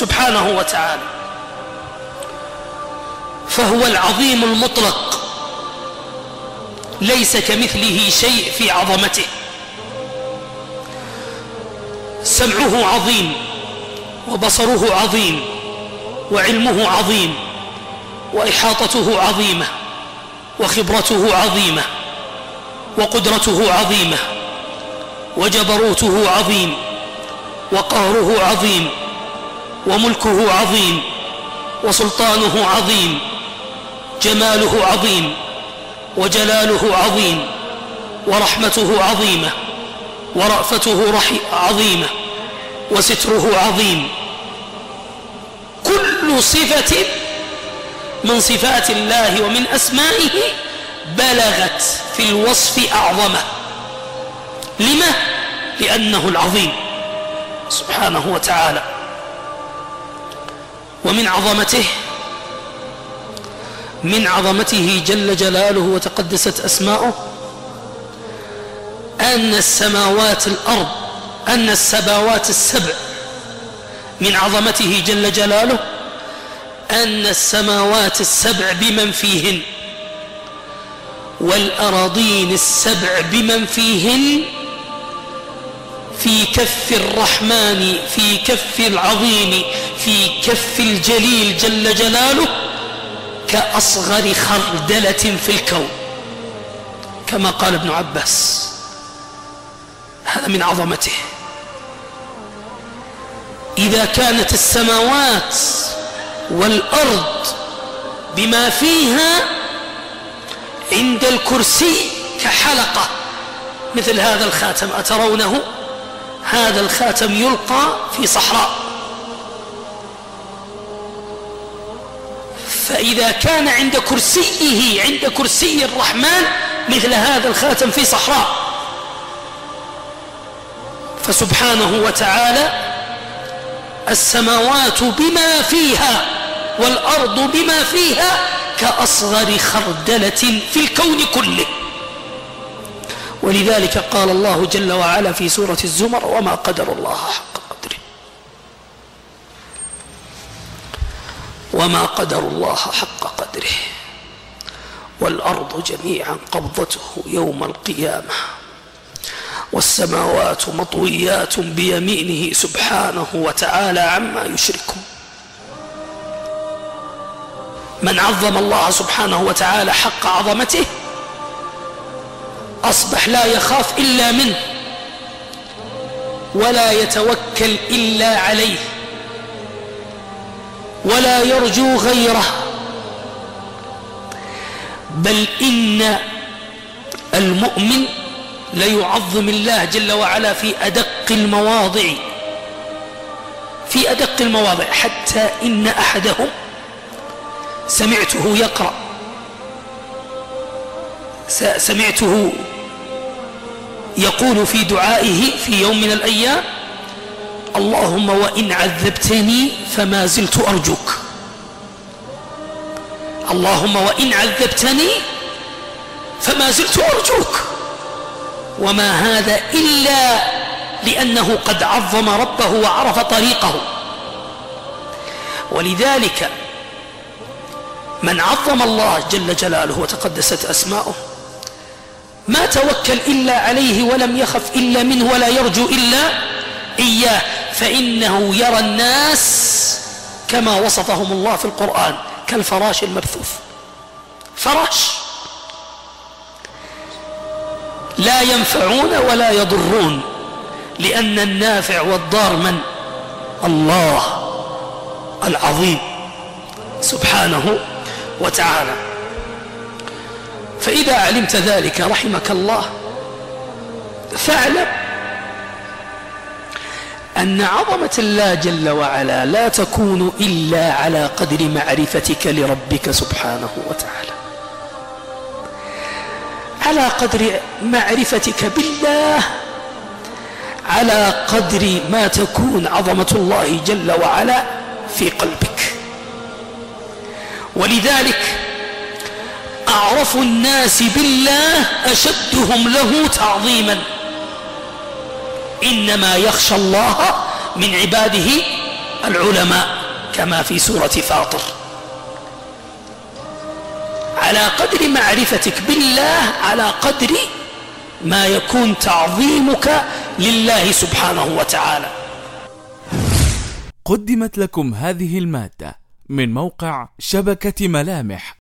سبحانه وتعالى. فهو العظيم المطلق. ليس كمثله شيء في عظمته. سمعه عظيم وبصره عظيم وعلمه عظيم وإحاطته عظيمة وخبرته عظيمة وقدرته عظيمة وجبروته عظيم وقهره عظيم وملكه عظيم وسلطانه عظيم جماله عظيم وجلاله عظيم ورحمته عظيمة ورأفته عظيمة وستره عظيم كل صفة من صفات الله ومن أسمائه بلغت في الوصف أعظمه لما؟ لأنه العظيم سبحانه وتعالى ومن عظمته من عظمته جل جلاله وتقدست أسماؤه أن السماوات الأرض أن السماوات السبع من عظمته جل جلاله أن السماوات السبع بمن فيهن والأراضين السبع بمن فيهن في كف الرحمن في كف العظيم في كف الجليل جل جلاله كأصغر خردلة في الكون. كما قال ابن عباس هذا من عظمته. إذا كانت السماوات والأرض بما فيها عند الكرسي كحلقة مثل هذا الخاتم أترونه؟ هذا الخاتم يلقى في صحراء. فإذا كان عند كرسيه عند كرسي الرحمن مثل هذا الخاتم في صحراء. فسبحانه وتعالى السماوات بما فيها والأرض بما فيها كأصغر خردلة في الكون كله. ولذلك قال الله جل وعلا في سورة الزمر وما قدر الله حق قدره. وما قدر الله حق قدره. والأرض جميعا قبضته يوم القيامة. والسماوات مطويات بيمينه سبحانه وتعالى عما يشركون. من عظم الله سبحانه وتعالى حق عظمته أصبح لا يخاف إلا منه ولا يتوكل إلا عليه ولا يرجو غيره بل إن المؤمن ليعظم الله جل وعلا في أدق المواضع في أدق المواضع حتى إن أحدهم سمعته يقرأ سمعته يقول في دعائه في يوم من الأيام اللهم وإن عذبتني فما زلت أرجوك. اللهم وإن عذبتني فما زلت أرجوك. وما هذا إلا لأنه قد عظم ربه وعرف طريقه. ولذلك من عظم الله جل جلاله وتقدست أسماؤه ما توكل إلا عليه ولم يخف إلا منه ولا يرجو إلا إياه. فإنه يرى الناس كما وصفهم الله في القرآن كالفراش المبثوث. فراش. لا ينفعون ولا يضرون لأن النافع والضار من؟ الله العظيم سبحانه وتعالى. فإذا علمت ذلك رحمك الله فاعلم أن عظمة الله جل وعلا لا تكون إلا على قدر معرفتك لربك سبحانه وتعالى. على قدر معرفتك بالله على قدر ما تكون عظمة الله جل وعلا في قلبك. ولذلك أعرف الناس بالله أشدهم له تعظيما. إنما يخشى الله من عباده العلماء كما في سورة فاطر. على قدر معرفتك بالله على قدر ما يكون تعظيمك لله سبحانه وتعالى. قدمت لكم هذه المادة من موقع شبكة ملامح.